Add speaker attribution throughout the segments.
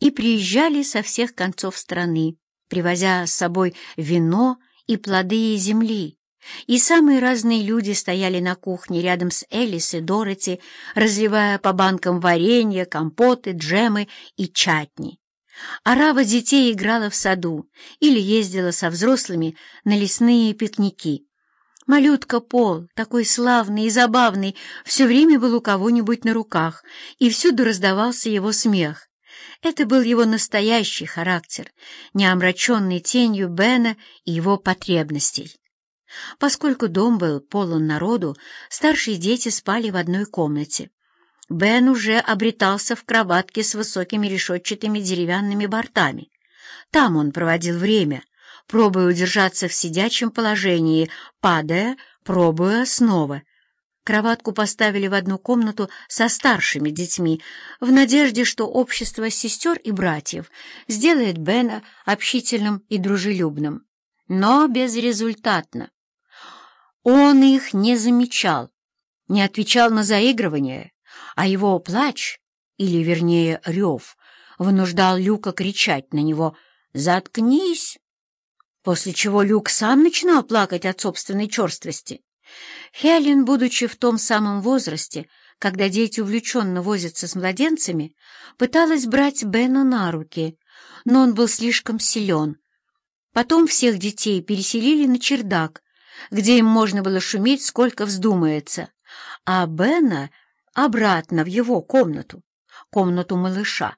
Speaker 1: и приезжали со всех концов страны, привозя с собой вино и плоды земли. И самые разные люди стояли на кухне рядом с Элис и Дороти, разливая по банкам варенье, компоты, джемы и чатни. Арава детей играла в саду или ездила со взрослыми на лесные пикники. Малютка Пол, такой славный и забавный, все время был у кого-нибудь на руках, и всюду раздавался его смех. Это был его настоящий характер, не омраченный тенью Бена и его потребностей. Поскольку дом был полон народу, старшие дети спали в одной комнате. Бен уже обретался в кроватке с высокими решетчатыми деревянными бортами. Там он проводил время, пробуя удержаться в сидячем положении, падая, пробуя снова. Кроватку поставили в одну комнату со старшими детьми, в надежде, что общество сестер и братьев сделает Бена общительным и дружелюбным. Но безрезультатно. Он их не замечал, не отвечал на заигрывание, а его плач, или, вернее, рев, вынуждал Люка кричать на него «Заткнись!», после чего Люк сам начинал плакать от собственной черствости. Хелен, будучи в том самом возрасте, когда дети увлеченно возятся с младенцами, пыталась брать Бена на руки, но он был слишком силен. Потом всех детей переселили на чердак, где им можно было шуметь, сколько вздумается, а Бена обратно в его комнату, комнату малыша,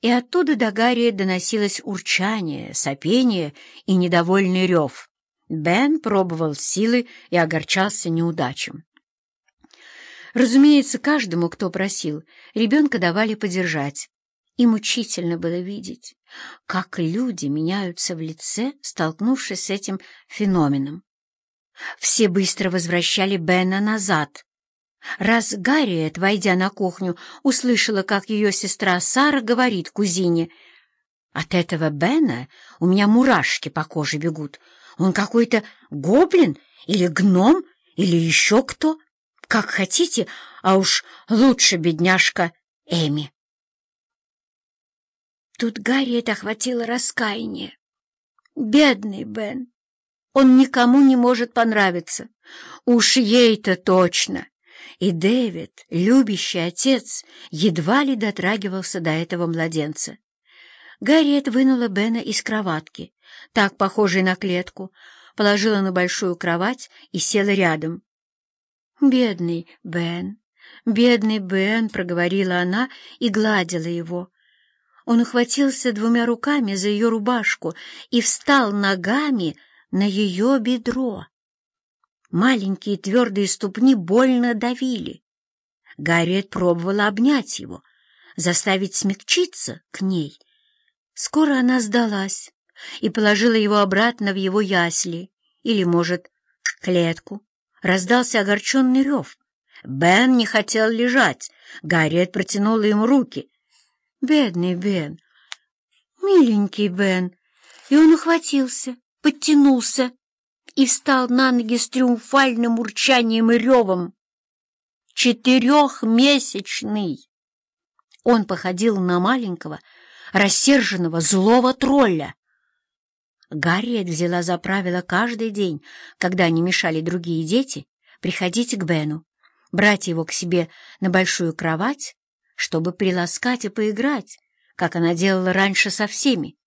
Speaker 1: и оттуда до Гарри доносилось урчание, сопение и недовольный рев. Бен пробовал силы и огорчался неудачам. Разумеется, каждому, кто просил, ребенка давали подержать. И мучительно было видеть, как люди меняются в лице, столкнувшись с этим феноменом. Все быстро возвращали Бена назад, Раз Гарриет, войдя на кухню, услышала, как ее сестра Сара говорит кузине, «От этого Бена у меня мурашки по коже бегут. Он какой-то гоблин или гном или еще кто, как хотите, а уж лучше бедняжка Эми». Тут Гарриет охватило раскаяние. «Бедный Бен! Он никому не может понравиться. Уж ей-то точно!» и Дэвид, любящий отец, едва ли дотрагивался до этого младенца. Гарриет вынула Бена из кроватки, так похожей на клетку, положила на большую кровать и села рядом. «Бедный Бен, бедный Бен», — проговорила она и гладила его. Он ухватился двумя руками за ее рубашку и встал ногами на ее бедро. Маленькие твердые ступни больно давили. Гарриет пробовала обнять его, заставить смягчиться к ней. Скоро она сдалась и положила его обратно в его ясли, или, может, клетку. Раздался огорченный рев. Бен не хотел лежать. Гарриет протянула ему руки. «Бедный Бен! Миленький Бен!» И он ухватился, подтянулся и встал на ноги с триумфальным урчанием и ревом. Четырехмесячный! Он походил на маленького, рассерженного, злого тролля. Гарриет взяла за правило каждый день, когда они мешали другие дети, приходить к Бену, брать его к себе на большую кровать, чтобы приласкать и поиграть, как она делала раньше со всеми.